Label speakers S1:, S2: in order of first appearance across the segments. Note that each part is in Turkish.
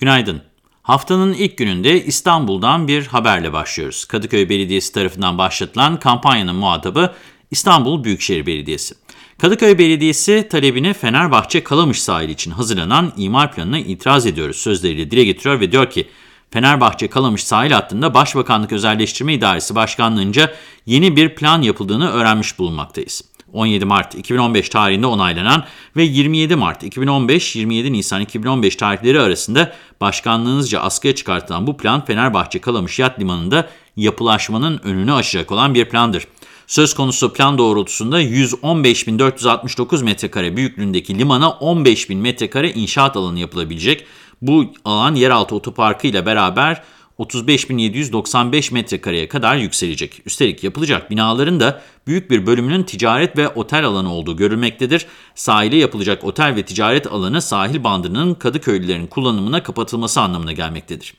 S1: Günaydın. Haftanın ilk gününde İstanbul'dan bir haberle başlıyoruz. Kadıköy Belediyesi tarafından başlatılan kampanyanın muhatabı İstanbul Büyükşehir Belediyesi. Kadıköy Belediyesi talebini Fenerbahçe Kalamış sahili için hazırlanan imar planına itiraz ediyoruz sözleriyle dile getiriyor ve diyor ki Fenerbahçe Kalamış sahil hattında Başbakanlık Özelleştirme İdaresi Başkanlığı'nca yeni bir plan yapıldığını öğrenmiş bulunmaktayız. 17 Mart 2015 tarihinde onaylanan ve 27 Mart 2015-27 Nisan 2015 tarihleri arasında başkanlığınızca askıya çıkartılan bu plan Fenerbahçe Kalamış Yat Limanı'nda yapılaşmanın önünü açacak olan bir plandır. Söz konusu plan doğrultusunda 115.469 metrekare büyüklüğündeki limana 15.000 metrekare inşaat alanı yapılabilecek. Bu alan yeraltı otoparkı ile beraber 35.795 metrekareye kadar yükselecek. Üstelik yapılacak binaların da büyük bir bölümünün ticaret ve otel alanı olduğu görülmektedir. Sahile yapılacak otel ve ticaret alanı sahil bandının Kadıköylülerin kullanımına kapatılması anlamına gelmektedir.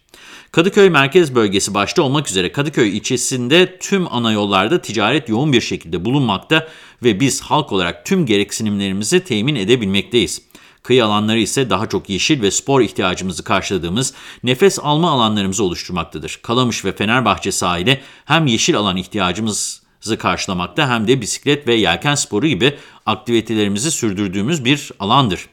S1: Kadıköy merkez bölgesi başta olmak üzere Kadıköy ilçesinde tüm ana yollarda ticaret yoğun bir şekilde bulunmakta ve biz halk olarak tüm gereksinimlerimizi temin edebilmekteyiz. Kıyı alanları ise daha çok yeşil ve spor ihtiyacımızı karşıladığımız nefes alma alanlarımızı oluşturmaktadır. Kalamış ve Fenerbahçe sahili hem yeşil alan ihtiyacımızı karşılamakta hem de bisiklet ve yelken sporu gibi aktivitelerimizi sürdürdüğümüz bir alandır.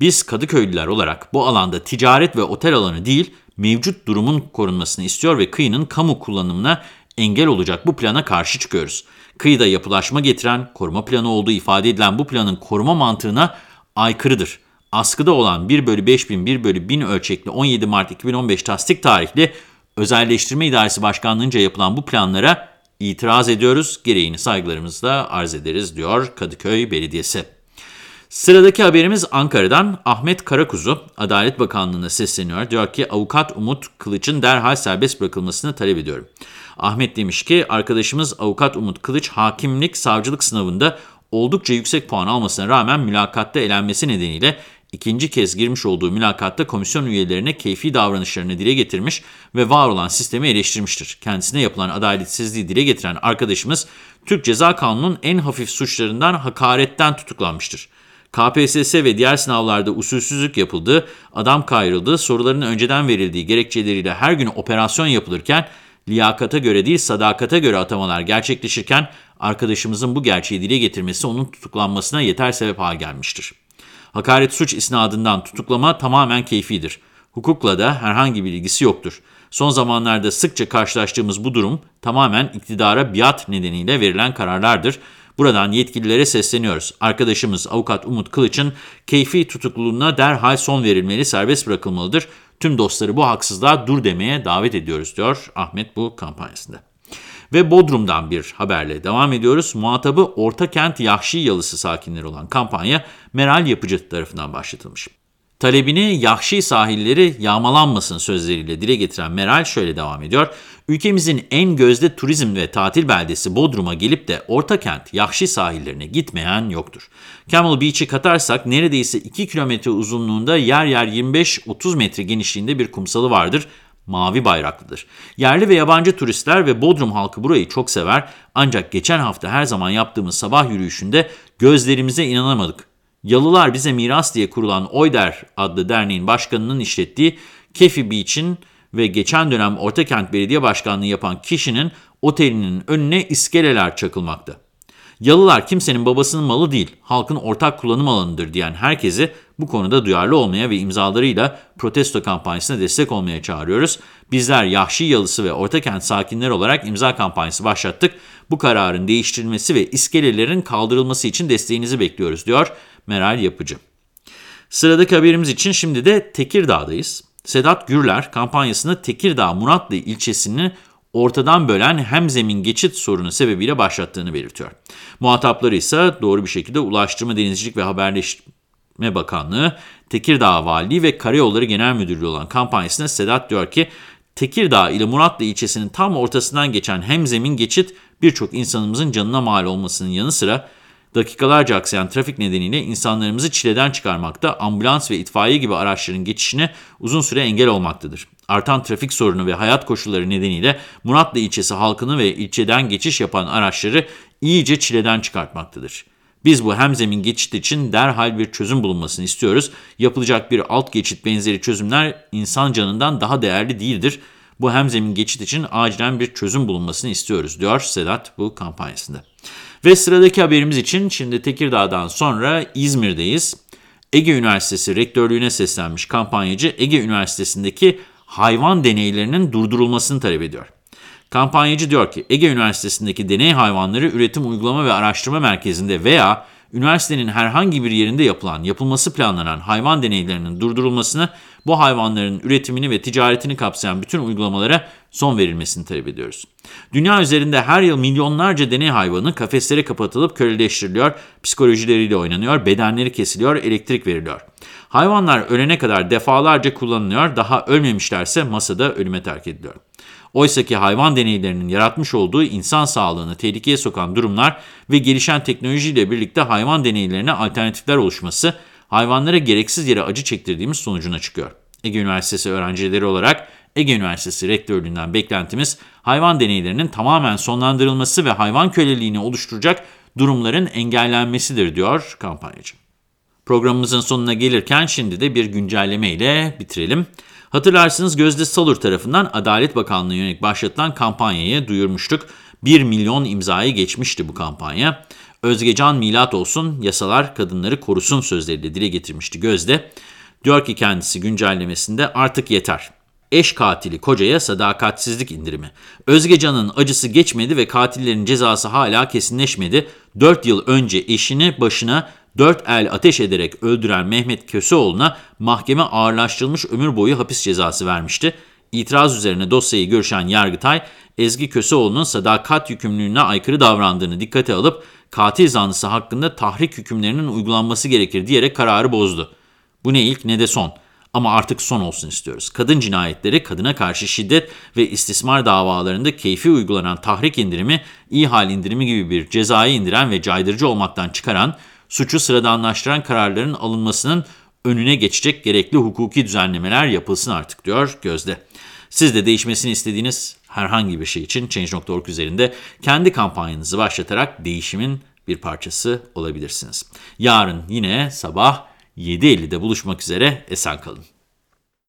S1: Biz Kadıköylüler olarak bu alanda ticaret ve otel alanı değil, mevcut durumun korunmasını istiyor ve kıyının kamu kullanımına engel olacak bu plana karşı çıkıyoruz. Kıyıda yapılaşma getiren, koruma planı olduğu ifade edilen bu planın koruma mantığına aykırıdır. Askıda olan 1 bölü 5000, 1 bölü 1000 ölçekli 17 Mart 2015 tasdik tarihli Özelleştirme İdaresi Başkanlığı'nca yapılan bu planlara itiraz ediyoruz. Gereğini saygılarımızla arz ederiz diyor Kadıköy Belediyesi. Sıradaki haberimiz Ankara'dan Ahmet Karakuzu Adalet Bakanlığı'na sesleniyor. Diyor ki avukat Umut Kılıç'ın derhal serbest bırakılmasını talep ediyorum. Ahmet demiş ki arkadaşımız avukat Umut Kılıç hakimlik savcılık sınavında oldukça yüksek puan almasına rağmen mülakatta elenmesi nedeniyle ikinci kez girmiş olduğu mülakatta komisyon üyelerine keyfi davranışlarını dile getirmiş ve var olan sistemi eleştirmiştir. Kendisine yapılan adaletsizliği dile getiren arkadaşımız Türk Ceza Kanunu'nun en hafif suçlarından hakaretten tutuklanmıştır. KPSS ve diğer sınavlarda usulsüzlük yapıldı, adam kayrıldı, soruların önceden verildiği gerekçeleriyle her gün operasyon yapılırken liyakata göre değil sadakata göre atamalar gerçekleşirken arkadaşımızın bu gerçeği dile getirmesi onun tutuklanmasına yeter sebep haline gelmiştir. Hakaret suç isnadından tutuklama tamamen keyfidir. Hukukla da herhangi bir ilgisi yoktur. Son zamanlarda sıkça karşılaştığımız bu durum tamamen iktidara biat nedeniyle verilen kararlardır. Buradan yetkililere sesleniyoruz. Arkadaşımız avukat Umut Kılıç'ın keyfi tutukluluğuna derhal son verilmeli, serbest bırakılmalıdır. Tüm dostları bu haksızlığa dur demeye davet ediyoruz diyor Ahmet bu kampanyasında. Ve Bodrum'dan bir haberle devam ediyoruz. Muhatabı Ortakent Yahşi Yalısı sakinleri olan kampanya Meral Yapıcı tarafından başlatılmış. Talebini Yahşi sahilleri yağmalanmasın sözleriyle dile getiren Meral şöyle devam ediyor. Ülkemizin en gözde turizm ve tatil beldesi Bodrum'a gelip de Ortakent, Yahşi sahillerine gitmeyen yoktur. Camel Beach'i katarsak neredeyse 2 kilometre uzunluğunda yer yer 25-30 metre genişliğinde bir kumsalı vardır mavi bayraklıdır. Yerli ve yabancı turistler ve Bodrum halkı burayı çok sever ancak geçen hafta her zaman yaptığımız sabah yürüyüşünde gözlerimize inanamadık. Yalılar bize miras diye kurulan Oyder adlı derneğin başkanının işlettiği Kefi Beach'in ve geçen dönem Ortakent Belediye Başkanlığı yapan kişinin otelinin önüne iskeleler çakılmakta. Yalılar kimsenin babasının malı değil, halkın ortak kullanım alanıdır diyen herkesi bu konuda duyarlı olmaya ve imzalarıyla protesto kampanyasına destek olmaya çağırıyoruz. Bizler Yahşi Yalısı ve Ortakent sakinleri olarak imza kampanyası başlattık. Bu kararın değiştirilmesi ve iskelelerin kaldırılması için desteğinizi bekliyoruz diyor Meral Yapıcı. Sıradaki haberimiz için şimdi de Tekirdağ'dayız. Sedat Gürler kampanyasını Tekirdağ Muratlı ilçesini ortadan bölen hem zemin geçit sorunu sebebiyle başlattığını belirtiyor. Muhatapları ise doğru bir şekilde Ulaştırma, Denizcilik ve Haberleşme Bakanlığı, Tekirdağ Valiliği ve Karayolları Genel Müdürlüğü olan kampanyasında Sedat diyor ki, Tekirdağ ile Muratlı ilçesinin tam ortasından geçen hem zemin geçit birçok insanımızın canına mal olmasının yanı sıra dakikalarca aksayan trafik nedeniyle insanlarımızı çileden çıkarmakta, ambulans ve itfaiye gibi araçların geçişine uzun süre engel olmaktadır. Artan trafik sorunu ve hayat koşulları nedeniyle Muratlı ilçesi halkını ve ilçeden geçiş yapan araçları iyice çileden çıkartmaktadır. Biz bu hemzemin geçit için derhal bir çözüm bulunmasını istiyoruz. Yapılacak bir alt geçit benzeri çözümler insan canından daha değerli değildir. Bu hemzemin geçit için acilen bir çözüm bulunmasını istiyoruz diyor Sedat bu kampanyasında. Ve sıradaki haberimiz için şimdi Tekirdağ'dan sonra İzmir'deyiz. Ege Üniversitesi rektörlüğüne seslenmiş kampanyacı Ege Üniversitesi'ndeki hayvan deneylerinin durdurulmasını talep ediyor. Kampanyacı diyor ki Ege Üniversitesi'ndeki deney hayvanları üretim uygulama ve araştırma merkezinde veya üniversitenin herhangi bir yerinde yapılan, yapılması planlanan hayvan deneylerinin durdurulmasını, bu hayvanların üretimini ve ticaretini kapsayan bütün uygulamalara son verilmesini talep ediyoruz. Dünya üzerinde her yıl milyonlarca deney hayvanı kafeslere kapatılıp köleleştiriliyor, psikolojileriyle oynanıyor, bedenleri kesiliyor, elektrik veriliyor. Hayvanlar ölene kadar defalarca kullanılıyor, daha ölmemişlerse masada ölüme terk ediliyor. Oysa ki hayvan deneylerinin yaratmış olduğu insan sağlığını tehlikeye sokan durumlar ve gelişen teknolojiyle birlikte hayvan deneylerine alternatifler oluşması hayvanlara gereksiz yere acı çektirdiğimiz sonucuna çıkıyor. Ege Üniversitesi öğrencileri olarak Ege Üniversitesi rektörlüğünden beklentimiz hayvan deneylerinin tamamen sonlandırılması ve hayvan köleliğini oluşturacak durumların engellenmesidir diyor kampanyacı. Programımızın sonuna gelirken şimdi de bir güncelleme ile bitirelim. Hatırlarsınız Gözde Salur tarafından Adalet Bakanlığı yönelik başlatılan kampanyayı duyurmuştuk. 1 milyon imzayı geçmişti bu kampanya. Özgecan milat olsun, yasalar kadınları korusun sözleriyle dile getirmişti Gözde. Diyor ki kendisi güncellemesinde artık yeter. Eş katili kocaya sadakatsizlik indirimi. Özgecan'ın acısı geçmedi ve katillerin cezası hala kesinleşmedi. 4 yıl önce eşini başına 4 el ateş ederek öldüren Mehmet Köseoğlu'na mahkeme ağırlaştırılmış ömür boyu hapis cezası vermişti. İtiraz üzerine dosyayı görüşen Yargıtay, Ezgi Köseoğlu'nun sadakat yükümlülüğüne aykırı davrandığını dikkate alıp katil zanlısı hakkında tahrik hükümlerinin uygulanması gerekir diyerek kararı bozdu. Bu ne ilk ne de son. Ama artık son olsun istiyoruz. Kadın cinayetleri, kadına karşı şiddet ve istismar davalarında keyfi uygulanan tahrik indirimi, ihal indirimi gibi bir cezayı indiren ve caydırıcı olmaktan çıkaran, suçu sıradanlaştıran kararların alınmasının önüne geçecek gerekli hukuki düzenlemeler yapılsın artık diyor Gözde. Siz de değişmesini istediğiniz herhangi bir şey için Change.org üzerinde kendi kampanyanızı başlatarak değişimin bir parçası olabilirsiniz. Yarın yine sabah 7.50'de buluşmak üzere esen kalın.